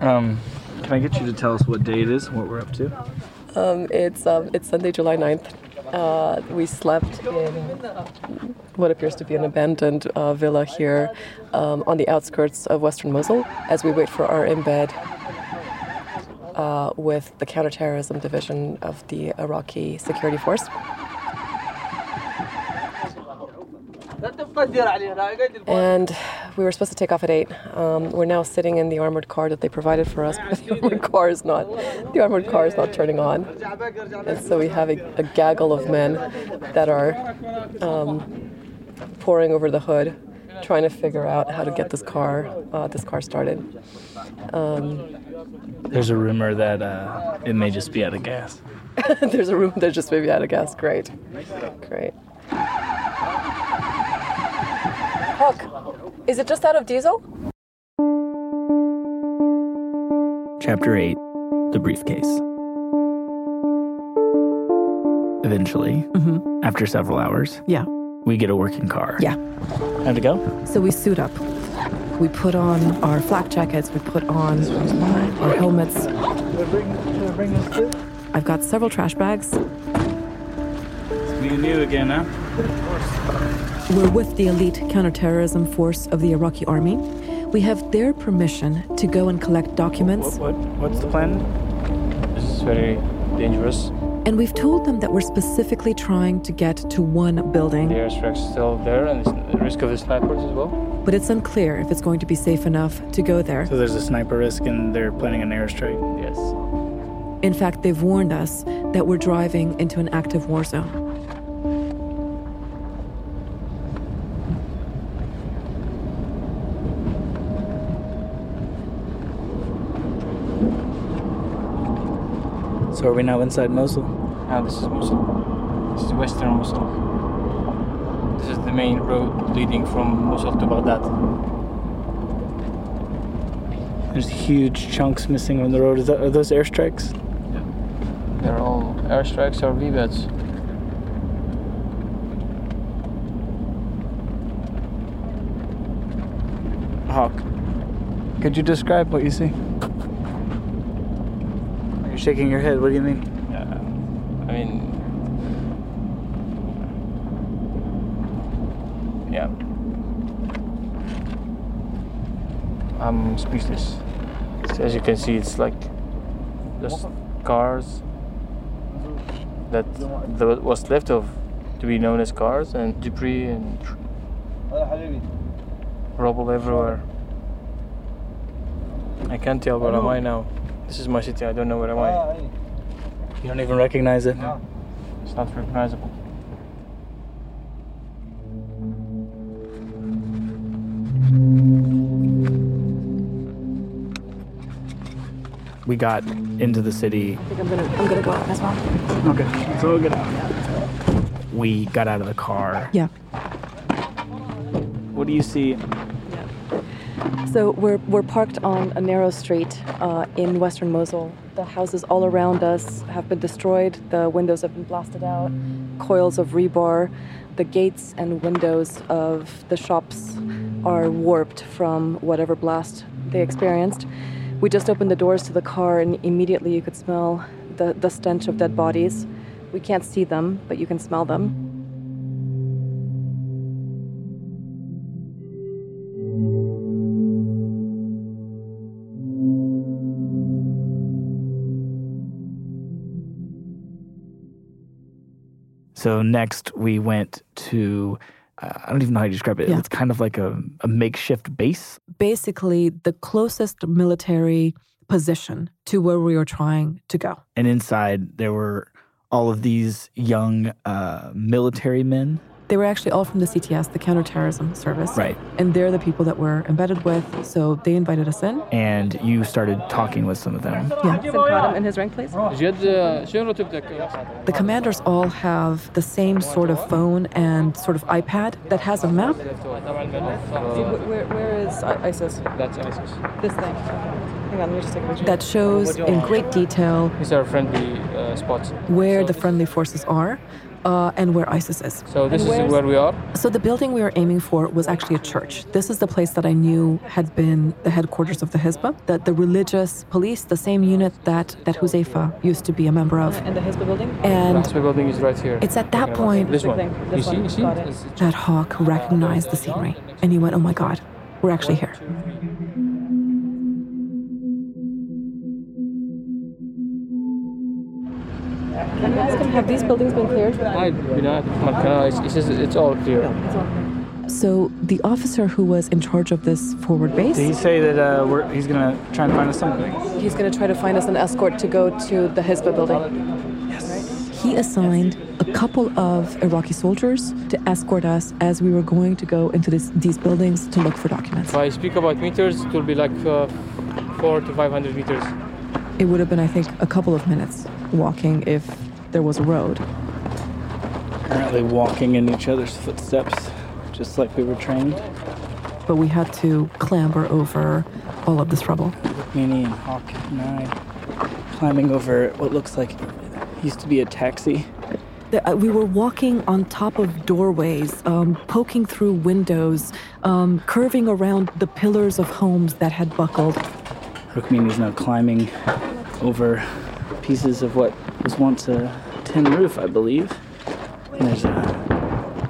Um, can I get you to tell us what day it is and what we're up to? Um, it's um, it's Sunday, July 9th. Uh, we slept in what appears to be an abandoned uh, villa here um, on the outskirts of Western Mosul as we wait for our embed uh, with the counterterrorism division of the Iraqi security force. And we were supposed to take off at eight. Um, we're now sitting in the armored car that they provided for us, but the armored car is not. The armored car is not turning on, and so we have a, a gaggle of men that are um, pouring over the hood, trying to figure out how to get this car uh, this car started. Um, There's a rumor that uh, it may just be out of gas. there's a room that's just maybe out of gas. Great, great. Hook, is it just out of diesel? Chapter 8 The Briefcase. Eventually, Mm-hmm. after several hours, Yeah. we get a working car. Yeah. Time to go? So we suit up. We put on our flak jackets. We put on our helmets. I've got several trash bags. Me and you again, huh? We're with the elite counterterrorism force of the Iraqi army. We have their permission to go and collect documents, What, what, what's the plan? This is very dangerous. and we've told them that we're specifically trying to get to one building. The building, airstrike's still there, and the risk of the snipers as well. but it's unclear if it's going to be safe enough to go there. So there's a sniper risk and they're planning an airstrike. Yes. In fact, they've warned us that we're driving into an active war zone. Are we now inside Mosul? Now this is Mosul. This is Western Mosul. This is the main road leading from Mosul to Baghdad. There's huge chunks missing on the road. That, are those airstrikes? Yeah. They're all airstrikes or VBIEDs. Hawk, could you describe what you see? You're shaking your head. What do you mean? Uh, I mean, yeah. I'm speechless. So as you can see, it's like just cars that the, was left of to be known as cars and debris and rubble everywhere. I can't tell where am I now. This is my city. I don't know where am I. Ah, you don't even recognize it. No. It's not recognizable. We got into the city. I think I'm gonna, I'm gonna go out as well. Okay, so we'll get out. We got out of the car. Yeah. What do you see? So we're, we're parked on a narrow street uh, in western Mosul. The houses all around us have been destroyed. The windows have been blasted out. Coils of rebar. The gates and windows of the shops are warped from whatever blast they experienced. We just opened the doors to the car, and immediately you could smell the, the stench of dead bodies. We can't see them, but you can smell them. So next we went to, uh, I don't even know how you describe it. Yeah. It's kind of like a, a makeshift base. Basically, the closest military position to where we were trying to go. And inside there were all of these young uh, military men they were actually all from the CTS, the counterterrorism service. Right. And they're the people that we're embedded with. So they invited us in. And you started talking with some of them. Yeah. Sinkaram in his rank, please. The commanders all have the same sort of phone and sort of iPad that has a map. where, where is ISIS? That's ISIS. This thing. That shows in great detail friendly, uh, where so the friendly forces are uh, and where ISIS is. So this is where we are. So the building we were aiming for was actually a church. This is the place that I knew had been the headquarters of the Hizbah, that the religious police, the same unit that that Huzaifa used to be a member of. And the Hizbah building? And the And hospital building is right here. it's at that point This one. thing, You this see? one. You see? Got it. It's- it's- that Hawk recognized the scenery, and he went, "Oh my God, we're actually here." Can you ask him, have these buildings been cleared? Hi, Binad. Markana. It's, it's, it's all clear. So the officer who was in charge of this forward base, Did he say that uh, we're, he's gonna try and find us something? He's going to try to find us an escort to go to the Hizbah building. Yes. He assigned a couple of Iraqi soldiers to escort us as we were going to go into this, these buildings to look for documents. If I speak about meters, it will be like uh, four to five hundred meters. It would have been, I think, a couple of minutes walking if there was a road. Apparently, walking in each other's footsteps, just like we were trained. But we had to clamber over all of this rubble. Minnie and Hawk and I climbing over what looks like used to be a taxi. Uh, We were walking on top of doorways, um, poking through windows, um, curving around the pillars of homes that had buckled. Rukmini's now climbing over pieces of what was once a tin roof, I believe. And there's a.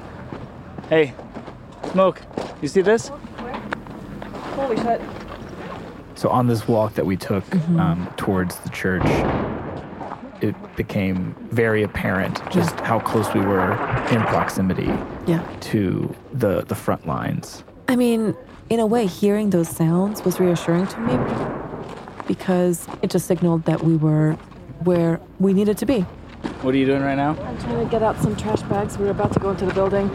Hey, smoke. You see this? Holy shit. So on this walk that we took um, towards the church, it became very apparent just how close we were in proximity Yeah. to the the front lines. I mean, in a way, hearing those sounds was reassuring to me because it just signaled that we were where we needed to be. What are you doing right now? I'm trying to get out some trash bags. We're about to go into the building.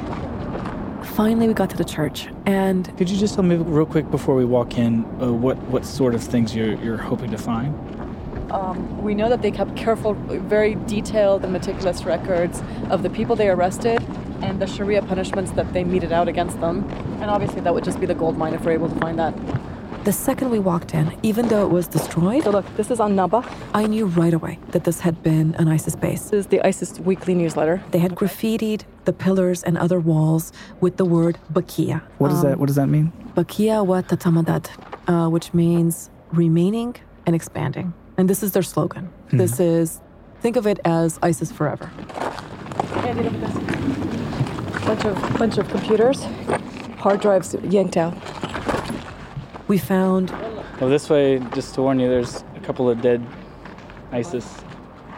Finally, we got to the church, and Could you just tell me real quick before we walk in uh, what what sort of things you're you're hoping to find? Um, we know that they kept careful, very detailed and meticulous records of the people they arrested and the Sharia punishments that they meted out against them. And obviously, that would just be the gold mine if we're able to find that. The second we walked in, even though it was destroyed, So, look, this is al-Naba. I knew right away that this had been an ISIS base. This is the ISIS weekly newsletter. They had graffitied the pillars and other walls with the word Bakia. What does that What does that mean? Bakia wa tatamadat, uh, which means remaining and expanding. And this is their slogan. This is, think of it as ISIS forever. Andy, look at this. Bunch of bunch of computers, hard drives yanked out. We found Well, this way, just to warn you, there's a couple of dead ISIS.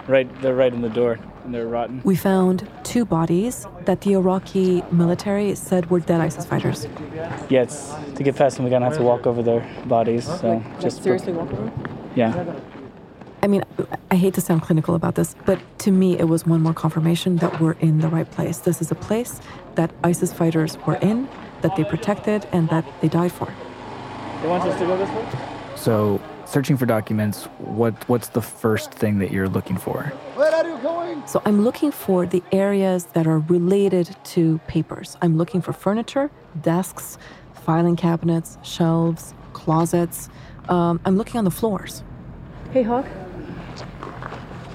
Right, they're right in the door, and they're rotten. we found two bodies that the Iraqi military said were dead ISIS fighters. Yeah, it's to get past them. We're gonna have to walk over their bodies. So Like, just seriously, walk over. yeah. I mean, I hate to sound clinical about this, but to me, it was one more confirmation that we're in the right place. This is a place that ISIS fighters were in, that they protected, and that they died for. They want us to go this way. So, searching for documents. What What's the first thing that you're looking for? Where are you going? So I'm looking for the areas that are related to papers. I'm looking for furniture, desks, filing cabinets, shelves, closets. Um, I'm looking on the floors. Hey, Hawk.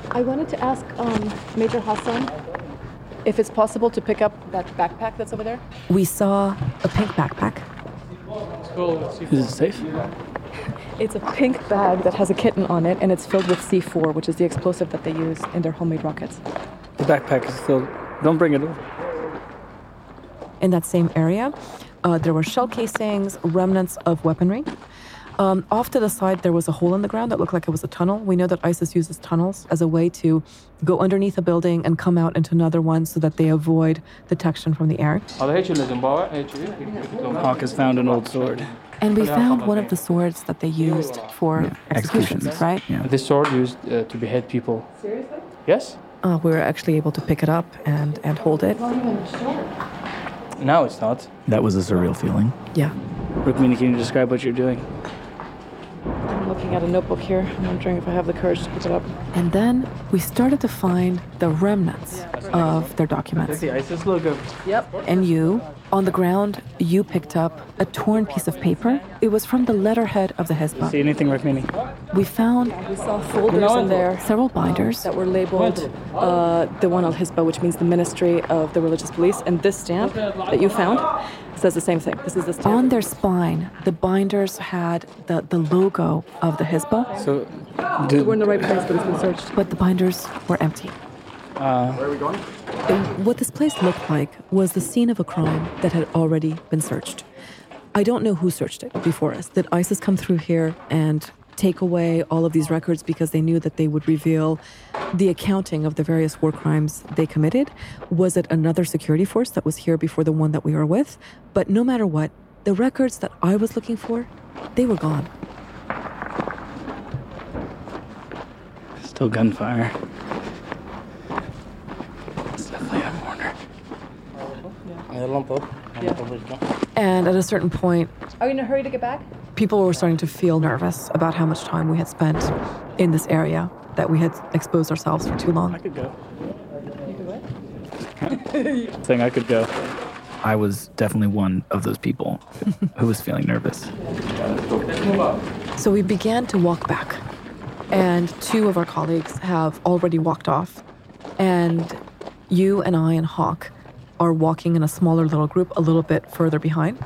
I wanted to ask um, Major Hassan if it's possible to pick up that backpack that's over there. We saw a pink backpack. Is it safe? It's a pink bag that has a kitten on it, and it's filled with C4, which is the explosive that they use in their homemade rockets. The backpack is filled. Don't bring it over. In that same area, uh, there were shell casings, remnants of weaponry. Um, off to the side, there was a hole in the ground that looked like it was a tunnel. We know that ISIS uses tunnels as a way to go underneath a building and come out into another one so that they avoid detection from the air. Hawk has found an old sword. And we found one of the swords that they used for yeah. executions, executions, right? Yeah. This sword used uh, to behead people. Seriously? Yes. Uh, we were actually able to pick it up and, and hold it. Now it's not. That was a surreal feeling. Yeah. Rukmini, can you describe what you're doing? Looking at a notebook here. I'm wondering if I have the courage to pick it up. And then we started to find the remnants of their documents. the ISIS logo. Yep. And you, on the ground, you picked up a torn piece of paper. It was from the letterhead of the Hizbah. See Hizbah. anything, Rukmini? We found We saw folders in there several binders. that were labeled uh, the one Al Hisba, which means the Ministry of the Religious Police. And this stamp that you found says the same thing. This is the. On their spine, the binders had the, the logo of the Hizbah, So, We're in the right place, but it's been searched. but the binders were empty. uh, Where are we going? What this place looked like was the scene of a crime that had already been searched. I don't know who searched it before us. Did ISIS come through here and take away all of these records because they knew that they would reveal the accounting of the various war crimes they committed? Was it another security force that was here before the one that we were with? But no matter what, the records that I was looking for, they were gone. still gunfire. It's definitely a mourner. And at a certain point, Are you in a hurry to get back? people were starting to feel nervous about how much time we had spent in this area, that we had exposed ourselves for too long. I could go. You could what? Saying I could go. I was definitely one of those people who was feeling nervous. So we began to walk back, and two of our colleagues have already walked off. And you and I and Hawk are walking in a smaller little group a little bit further behind.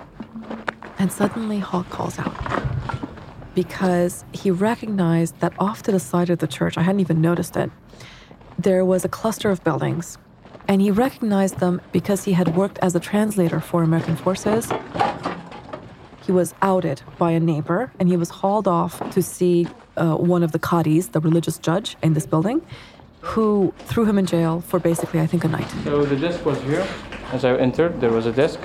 And suddenly Hawk calls out because he recognized that off to the side of the church, I hadn't even noticed it, there was a cluster of buildings. And he recognized them because he had worked as a translator for American forces he was outed by a neighbor and he was hauled off to see uh, one of the qadis, the religious judge in this building, who threw him in jail for basically, I think, a night. So the desk was here. As I entered, there was a desk.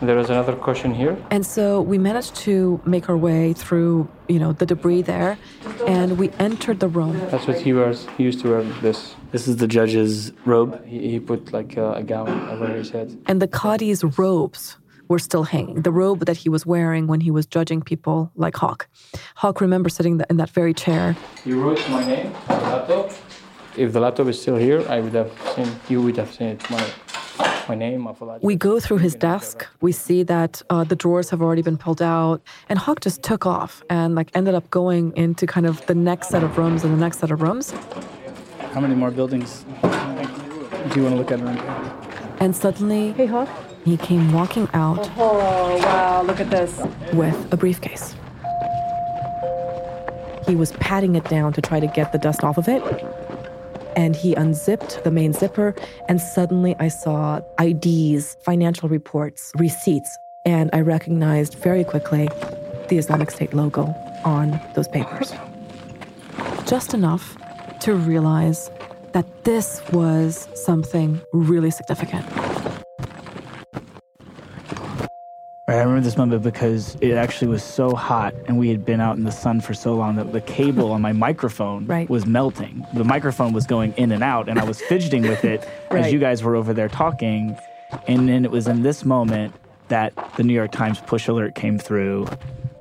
There was another cushion here. And so we managed to make our way through, you know, the debris there, and we entered the room. That's what he wears. He used to wear this. This is the judge's robe. He, he put like a, a gown over his head. And the qadi's robes were still hanging. The robe that he was wearing when he was judging people like Hawk. Hawk remembers sitting in that very chair. He wrote my name on the laptop. If the laptop is still here, I would have seen. You would have seen it. My my name, Afolaji. We go through his desk. We see that uh, the drawers have already been pulled out, and Hawk just took off and like ended up going into kind of the next set of rooms and the next set of rooms. How many more buildings do you want to look at around here? And suddenly, Hey, Hawk. he came walking out Oh, wow. Look at this. with a briefcase. He was patting it down to try to get the dust off of it. And he unzipped the main zipper, and suddenly I saw IDs, financial reports, receipts, and I recognized very quickly the Islamic State logo on those papers. Just enough to realize that this was something really significant. I remember this moment because it actually was so hot and we had been out in the sun for so long that the cable on my microphone Right. was melting. The microphone was going in and out and I was fidgeting with it Right. as you guys were over there talking. And then it was in this moment that the New York Times push alert came through.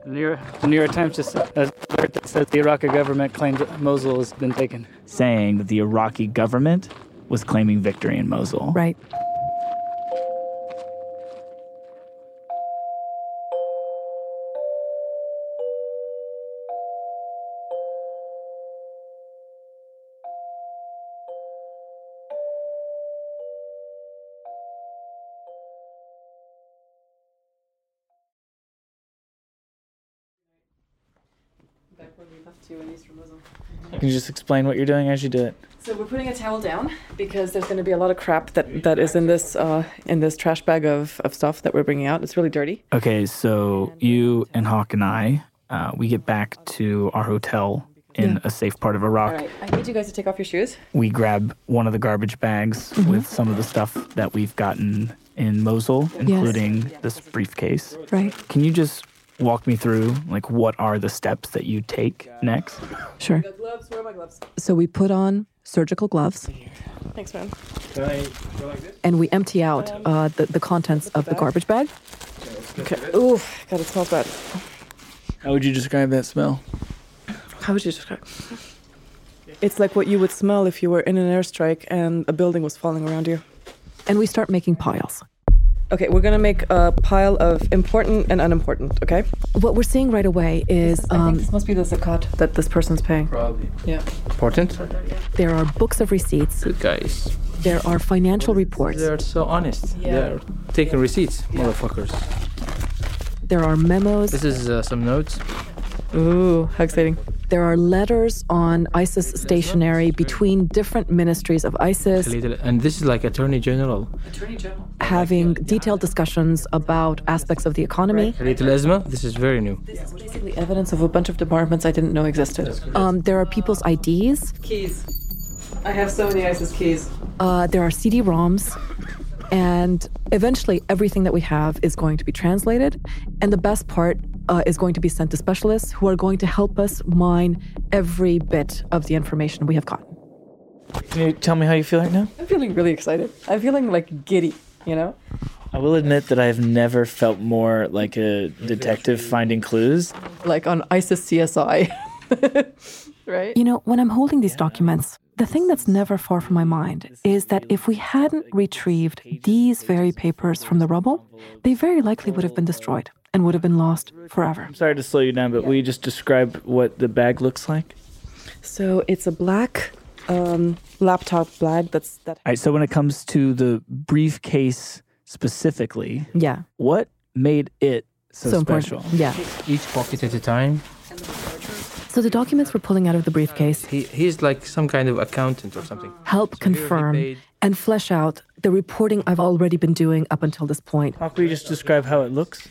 The New York, the New York Times just uh, alert that says the Iraqi government claims that Mosul has been taken, saying that the Iraqi government was claiming victory in Mosul. Right. Can you just explain what you're doing as you do it? So we're putting a towel down because there's going to be a lot of crap that, that is in this uh, in this trash bag of, of stuff that we're bringing out. It's really dirty. Okay, so you and Hawk and I, uh, we get back to our hotel in a safe part of Iraq. All right, I need you guys to take off your shoes. We grab one of the garbage bags with some of the stuff that we've gotten in Mosul, including this briefcase. Right. Can you just walk me through like what are the steps that you take next? Sure. Got gloves. Where are my gloves? So we put on surgical gloves Thanks, man. Can I go like this? and we empty out uh, the, the contents of the garbage bag. Okay. Ooh, God, it smells bad. How would you describe that smell? How would you describe? It's like what you would smell if you were in an airstrike and a building was falling around you. And we start making piles. Okay, we're gonna make a pile of important and unimportant. Okay. What we're seeing right away is I think um, this must be the zakat that this person's paying. Probably. Yeah. Important? there are books of receipts, Good guys. there are financial reports, They're so honest. Yeah. They're taking receipts, motherfuckers. there are memos, This is uh, some notes. Ooh, how exciting! there are letters on ISIS stationery between different ministries of ISIS. And this is like Attorney General. Attorney General. Having detailed discussions about aspects of the economy. Little this is very new. This is basically, evidence of a bunch of departments I didn't know existed. Um, there are people's IDs. Keys. I have so many ISIS keys. Uh, there are CD-ROMs, and eventually everything that we have is going to be translated. And the best part uh, is going to be sent to specialists who are going to help us mine every bit of the information we have gotten. Can you tell me how you feel right now? I'm feeling really excited. I'm feeling like giddy. You know. I will admit that I've never felt more like a detective finding clues. like on ISIS CSI. right? You know, when I'm holding these documents, the thing that's never far from my mind is that if we hadn't retrieved these very papers from the rubble, they very likely would have been destroyed and would have been lost forever. I'm sorry to slow you down, but will you just describe what the bag looks like? So it's a black um, laptop bag that's that. All right, so when it comes to the briefcase specifically, Yeah. what made it so, So special? important. Yeah. Each pocket at a time. So the documents we're pulling out of the briefcase He, he's like some kind of accountant or something. help So here he confirm and flesh out the reporting I've already been doing up until this point. How can you just describe how it looks?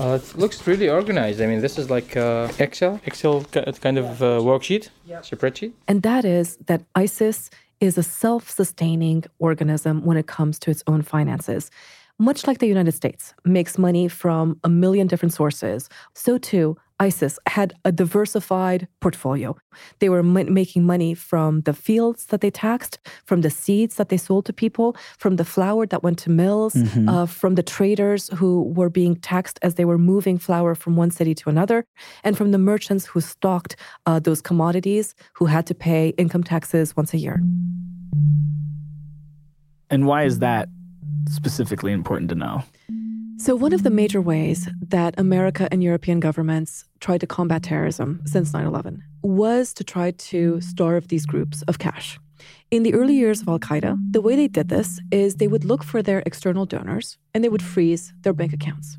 Uh, it looks really organized. I mean, this is like uh, Excel, Excel kind of uh, worksheet, spreadsheet. And that is that ISIS is a self sustaining organism when it comes to its own finances. Much like the United States makes money from a million different sources, so too ISIS had a diversified portfolio. They were ma- making money from the fields that they taxed, from the seeds that they sold to people, from the flour that went to mills, uh, from the traders who were being taxed as they were moving flour from one city to another, and from the merchants who stocked uh, those commodities who had to pay income taxes once a year. And why is that specifically important to know? So, one of the major ways that America and European governments tried to combat terrorism since 9 11 was to try to starve these groups of cash. In the early years of Al Qaeda, the way they did this is they would look for their external donors and they would freeze their bank accounts.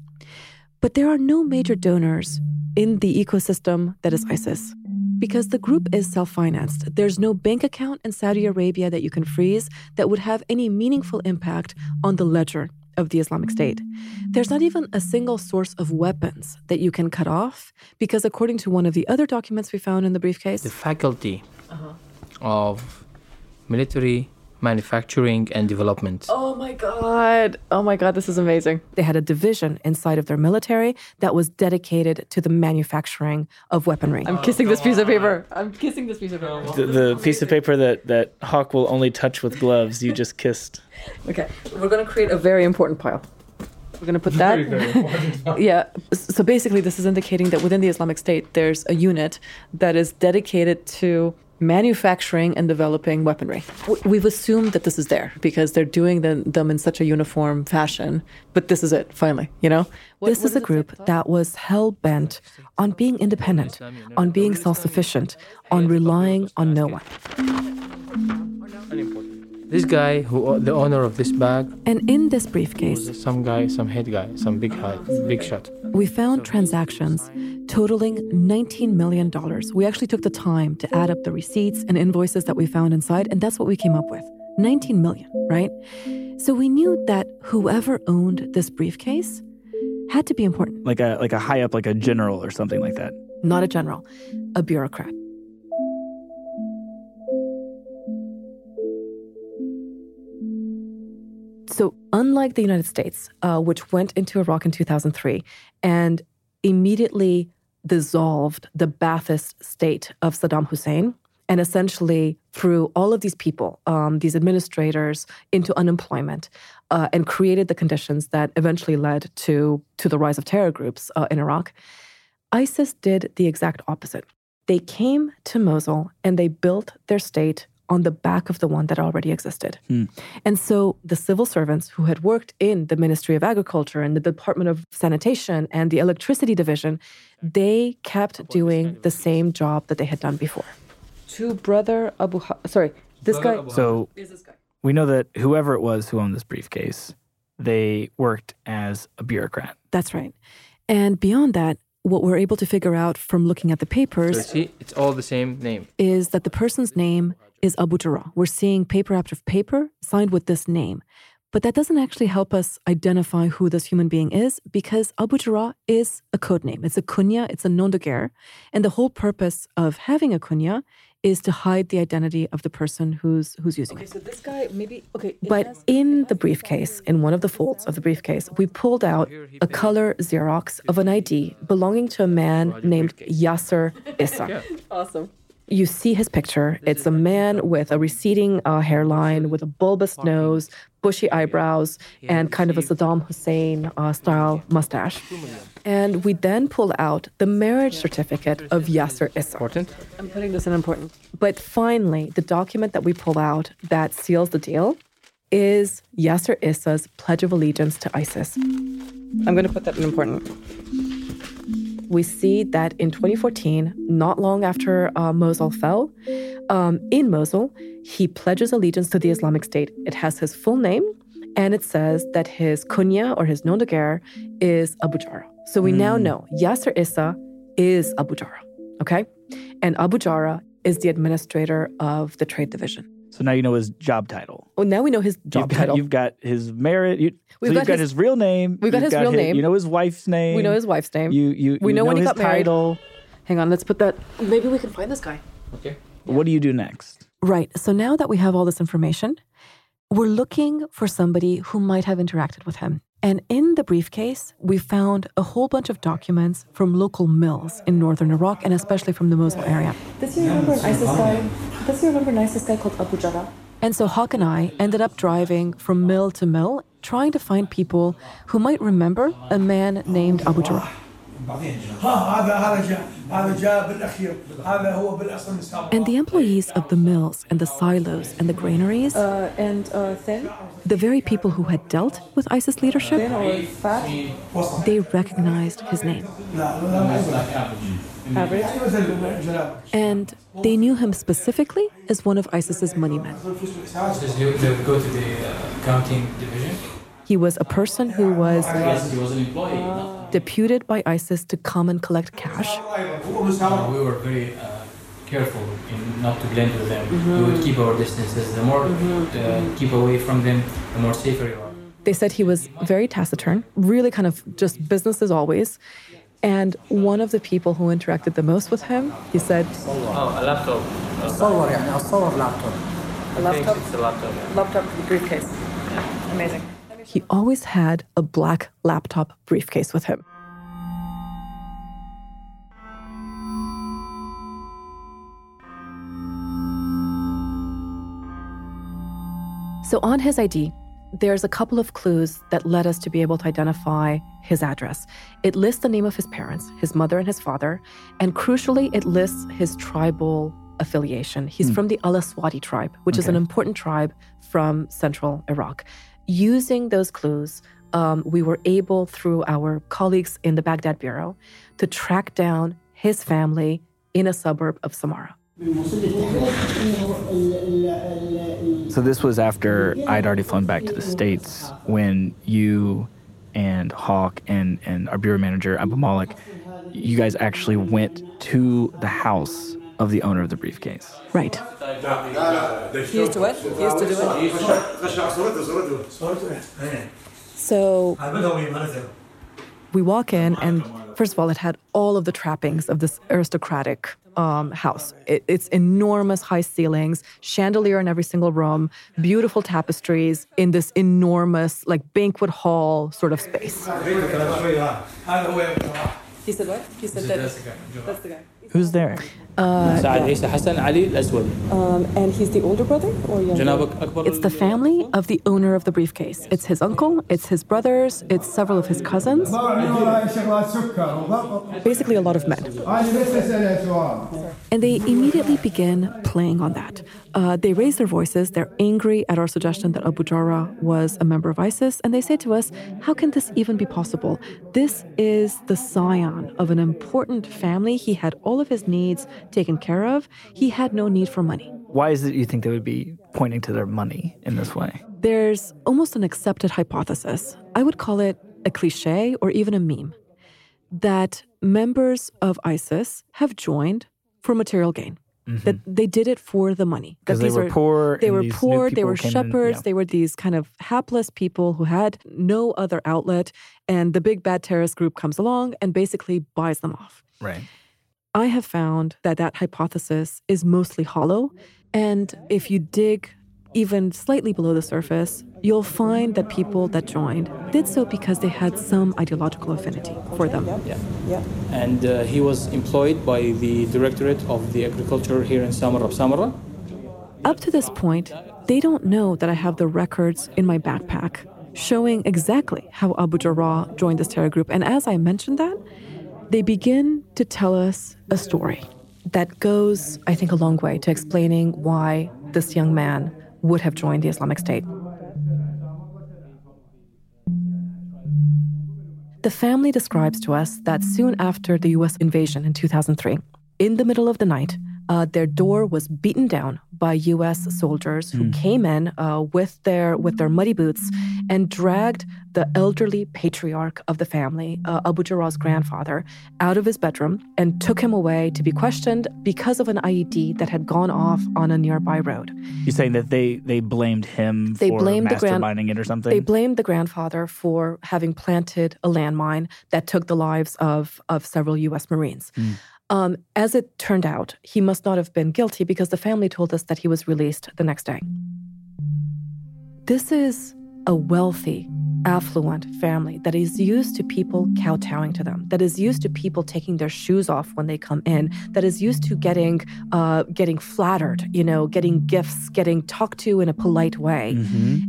But there are no major donors in the ecosystem that is ISIS because the group is self financed. There's no bank account in Saudi Arabia that you can freeze that would have any meaningful impact on the ledger of the Islamic State. There's not even a single source of weapons that you can cut off because, according to one of the other documents we found in the briefcase, The faculty uh-huh. of military manufacturing and development. Oh my god! Oh my god! This is amazing. they had a division inside of their military that was dedicated to the manufacturing of weaponry. I'm kissing this piece of paper. I'm kissing this piece of paper. The, the piece of paper that, that Hawk will only touch with gloves you just kissed. Okay, we're gonna create a very important pile. We're gonna put that. yeah. So basically, this is indicating that within the Islamic State, there's a unit that is dedicated to manufacturing and developing weaponry. We've assumed that this is there because they're doing them, them in such a uniform fashion. But this is it, finally. You know. What- this what is a group that was hell bent on being independent, on being self sufficient, on relying on no one. This guy, who uh, the owner of this bag, And in this briefcase, was some guy, some head guy, some big guy, big shot. we found transactions totaling $19 million. We actually took the time to add up the receipts and invoices that we found inside, and that's what we came up with 19 million, right? So we knew that whoever owned this briefcase had to be important, Like a like a high up, like a general or something like that. not a general, a bureaucrat. So, unlike the United States, uh, which went into Iraq in 2003 and immediately dissolved the Ba'athist state of Saddam Hussein, and essentially threw all of these people, um, these administrators, into unemployment, uh, and created the conditions that eventually led to to the rise of terror groups uh, in Iraq. ISIS did the exact opposite. they came to Mosul and they built their state on the back of the one that already existed. Hmm. And so the civil servants who had worked in the Ministry of Agriculture and the Department of Sanitation and the Electricity Division, they kept doing the same job that they had done before. To brother Abu, ha- sorry, this guy So this guy. we know that whoever it was who owned this briefcase, they worked as a bureaucrat. That's right. And beyond that, what we're able to figure out from looking at the So papers see, it's all the same name. is that the person's name is Abu Jarrah. We're seeing paper after paper signed with this name. But that doesn't actually help us identify who this human being is because Abu Jarrah is a code name. It's a kunya, it's a nom de guerre. And the whole purpose of having a kunya is to hide the identity of the person who's who's using it. So this guy maybe okay. But in the briefcase, in one of the folds of the briefcase, we pulled out a color Xerox of an ID belonging to a man named Yasser Issa. awesome. You see his picture. It's a man with a receding uh, hairline, with a bulbous nose, bushy eyebrows, and kind of a Saddam Hussein uh, style mustache. And we then pull out the marriage certificate of Yasser Issa. Important. I'm putting this in important. But finally, the document that we pull out that seals the deal is Yasser Issa's Pledge of Allegiance to ISIS. I'm going to put that in important. We see that in 2014, not long after uh, Mosul fell, um, in Mosul, he pledges allegiance to the Islamic State. It has his full name, and it says that his kunya or his nom de guerre is Abu Jarrah. So we now know Yasser Issa is Abu Jarrah, okay? And Abu Jarrah is the administrator of the trade division. So now you know his job title. Well, now we know his You've job got, title. You've got his merit. You, We've so got you've got his- his, real name. we've got you've his real name. You know his wife's name. We know his wife's name. You you We you know when he his got married. title. Hang on, let's put that. Maybe we can find this guy. Okay. What do you do next? Right. So now that we have all this information, we're looking for somebody who might have interacted with him. And in the briefcase, we found a whole bunch of documents from local mills in northern Iraq and especially from the Mosul area. Does you remember an ISIS guy? Does you remember an ISIS guy called Abu Jarrah? And so Hawk and I ended up driving from mill to mill, trying to find people who might remember a man named Abu Jarrah. And the employees of the mills and the silos and the granaries, uh, and uh, the very people who had dealt with ISIS leadership, they recognized his name. And they knew him specifically as one of ISIS's money men. They go to the accounting division? He was a person who was deputed by ISIS to come and collect cash. We were very uh, careful not to blend with them. Mm-hmm. We would mm-hmm. keep our distances. The more uh, mm-hmm. uh, keep away from them, the more safer you are. They said he was very taciturn, really kind of just business as always. And one of the people who interacted the most with him, he said, Oh, a laptop. A laptop. A laptop. A laptop. Laptop, laptop briefcase. Yeah. Amazing he always had a black laptop briefcase with him. So on his ID, there's a couple of clues that led us to be able to identify his address. It lists the name of his parents, his mother and his father, and crucially, it lists his tribal affiliation. He's hmm. from the Al Aswadi tribe, which is an important tribe from central Iraq. Using those clues, um, we were able, through our colleagues in the Baghdad Bureau, to track down his family in a suburb of Samarra. So this was after I'd already flown back to the states when you and Hawk and and our bureau manager Abu Malik, you guys actually went to the house of the owner of the briefcase. Right. He used to? He used to do it. So we walk in, and first of all, it had all of the trappings of this aristocratic um, house. It, it's enormous high ceilings, chandelier in every single room, beautiful tapestries in this enormous, like, banquet hall sort of space. He said what? He said that. That's the guy. Who's there? Uh, Saad Hassan Ali um, And he's the older brother or younger? It's the family of the owner of the briefcase. It's his uncle, it's his brothers, it's several of his cousins. Basically a lot of men. And they immediately begin playing on that. Uh, they raise their voices, they're angry at our suggestion that Abu Jarrah was a member of ISIS, and they say to us, how can this even be possible? This is the scion of an important family. He had all of his needs taken care of, he had no need for money. Why is it you think they would be pointing to their money in this way? There's almost an accepted hypothesis. I would call it a cliche or even a meme that members of ISIS have joined for material gain. Mm-hmm. That they did it for the money. That 'Cause they these were are- poor They were poor. They were came in, shepherds. yeah. They were these kind of hapless people who had no other outlet. And the big bad terrorist group comes along and basically buys them off. Right. I have found that that hypothesis is mostly hollow. And if you dig even slightly below the surface, you'll find that people that joined did so because they had some ideological affinity for them. Yeah, yeah. and uh, he was employed by the Directorate of the Agriculture here in Samarra of Samarra Up to this point, they don't know that I have the records in my backpack showing exactly how Abu Jarrah joined this terror group. And as I mentioned that, they begin to tell us a story that goes, I think, a long way to explaining why this young man would have joined the Islamic State. The family describes to us that soon after the US invasion in 2003, in the middle of the night, uh, their door was beaten down by U.S. soldiers who came in uh, with their with their muddy boots and dragged the elderly patriarch of the family, uh, Abu Jarrah's grandfather, out of his bedroom and took him away to be questioned because of an IED that had gone off on a nearby road. You're saying that they they blamed him They for blamed the grand- it or something? They blamed the grandfather for having planted a landmine that took the lives of, of several U.S. Marines. Um, as it turned out, he must not have been guilty because the family told us that he was released the next day. This is a wealthy, affluent family that is used to people kowtowing to them, that is used to people taking their shoes off when they come in, that is used to getting uh, getting flattered, you know, getting gifts, getting talked to in a polite way.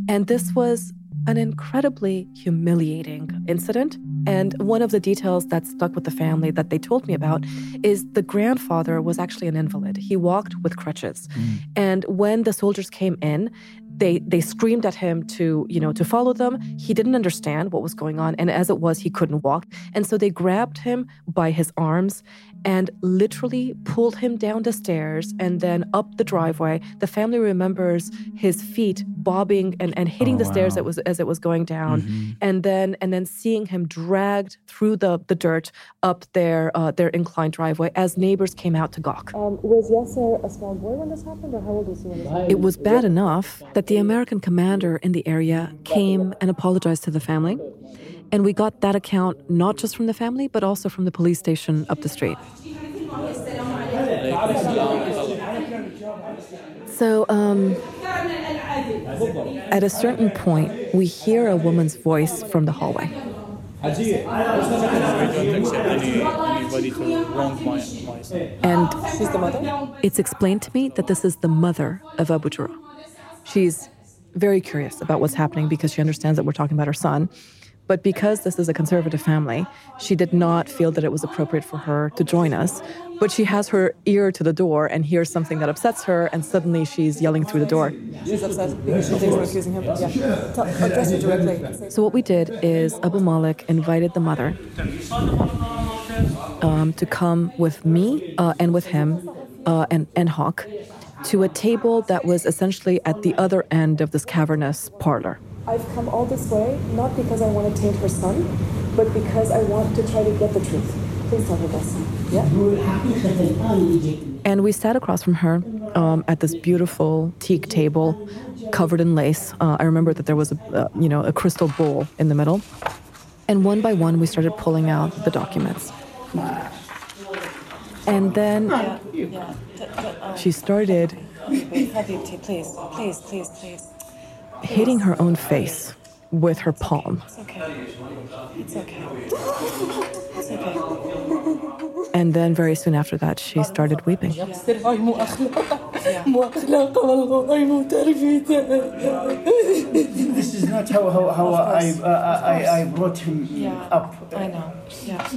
And this was an incredibly humiliating incident. And one of the details that stuck with the family that they told me about is the grandfather was actually an invalid. He walked with crutches. Mm. And when the soldiers came in, they they screamed at him to you know to follow them he didn't understand what was going on and as it was he couldn't walk and so they grabbed him by his arms and literally pulled him down the stairs and then up the driveway. The family remembers his feet bobbing and, and hitting the stairs that was as it was going down. And then and then seeing him dragged through the the dirt up their uh, their inclined driveway as neighbors came out to gawk. Um, was Yasser a small boy when this happened, or how old was he when this happened? it was bad enough that the American commander in the area came and apologized to the family. And we got that account not just from the family, but also from the police station up the street. So, um, at a certain point, we hear a woman's voice from the hallway. And it's explained to me that this is the mother of Abu Jarrah. She's very curious about what's happening because she understands that we're talking about her son. But because this is a conservative family, she did not feel that it was appropriate for her to join us. But she has her ear to the door and hears something that upsets her, and suddenly she's yelling through the door. She's upset because she thinks we're accusing him. Yeah. Tell, address it directly. So what we did is Abu Malik invited the mother um, to come with me uh, and with him uh, and, and Hawk to a table that was essentially at the other end of this cavernous parlor. I've come all this way not because I want to taint her son, but because I want to try to get the truth. Please tell her this. Yeah. And we sat across from her um, at this beautiful teak table covered in lace. Uh, I remember that there was a, uh, you know, a crystal bowl in the middle. And one by one, we started pulling out the documents. And then she started Please, please, please, please. Hitting her own face with her palm. It's okay. It's okay. It's okay. And then very soon after that, she started weeping. هاي مو اخلاق مو اخلاق والله هاي مو تربيته This is not how, how, how I, uh, I, I brought him Yeah. up. I know. Yeah.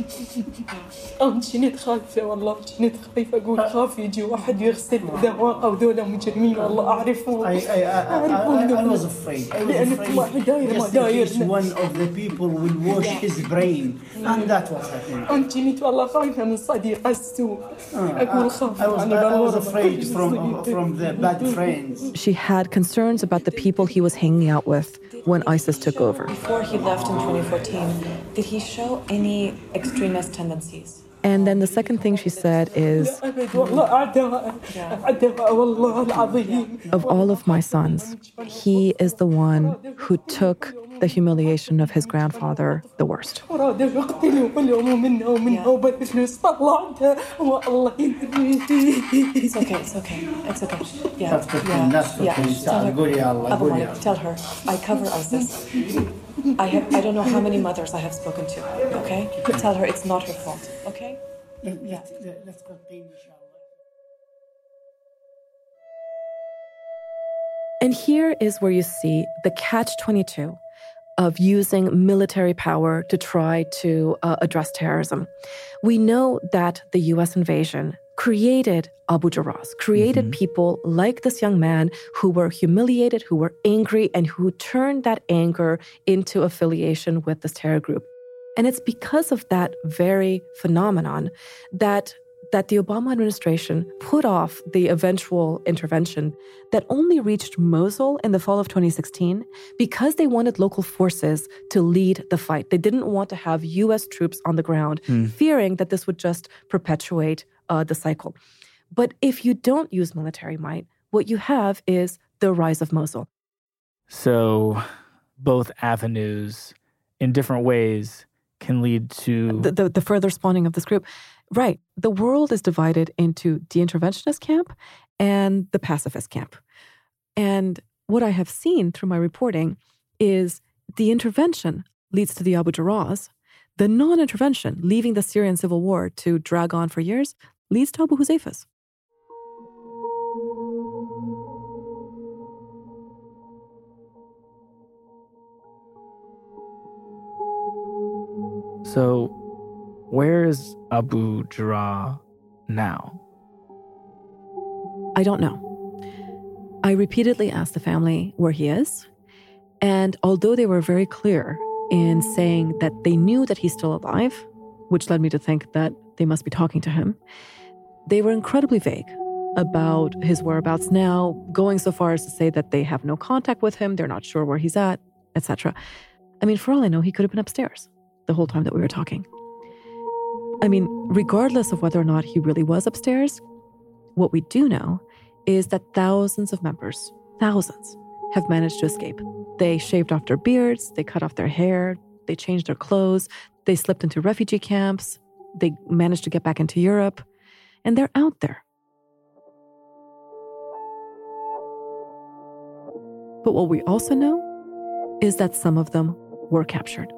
أنا كنت خايفة والله كنت خايفة أقول خاف يجي واحد يغسل دواء أو دولة مجرمين والله أعرفهم I, I, I, I, I, I was afraid. I was لأنكم واحد afraid. داير ما Just in case داير one of the people will wash his brain. And that was happening. أنا كنت والله خايفة من صديق السوء أقول خاف I was, يعني I was بالورقة. afraid from, from the bad friends. She had concerns about the people he was hanging out with when ISIS took over. Before he left in 2014, did he show any extremist tendencies? And then the second thing she said is أبد والله أعداء أعداء والله العظيم Of all of my sons, he is the one who took the humiliation of his grandfather the worst. It's okay, it's okay, it's okay. Yeah, yeah, yeah. Tell her, I cover ISIS. I, have, I don't know how many mothers I have spoken to, okay? Tell her it's not her fault, okay? Yeah. Let's and here is where you see the catch 22 of using military power to try to uh, address terrorism. We know that the US invasion created Abu Jarrahs, created people like this young man who were humiliated, who were angry, and who turned that anger into affiliation with this terror group. And it's because of that very phenomenon that that the Obama administration put off the eventual intervention that only reached Mosul in the fall of 2016 because they wanted local forces to lead the fight. They didn't want to have US troops on the ground, fearing that this would just perpetuate uh, the cycle. But if you don't use military might, what you have is the rise of Mosul. So both avenues in different ways can lead to the, the, the further spawning of this group. Right. The world is divided into the interventionist camp and the pacifist camp. And what I have seen through my reporting is the intervention leads to the Abu Jarrahs. The non intervention, leaving the Syrian civil war to drag on for years, leads to Abu Huzaifas. So, where is Abu Jarrah now? I don't know. I repeatedly asked the family where he is. And although they were very clear in saying that they knew that he's still alive, which led me to think that they must be talking to him, they were incredibly vague about his whereabouts now, going so far as to say that they have no contact with him, they're not sure where he's at, etc. I mean, for all I know, he could have been upstairs the whole time that we were talking. I mean, regardless of whether or not he really was upstairs, what we do know is that thousands of members, thousands, have managed to escape. They shaved off their beards, they cut off their hair, they changed their clothes, they slipped into refugee camps, they managed to get back into Europe, and they're out there. But what we also know is that some of them were captured.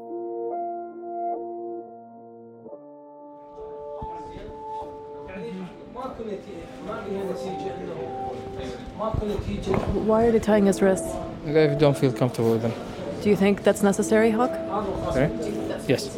Why are they tying his wrists? I don't feel comfortable with them. Do you think that's necessary, Hawk? Sorry? Yes.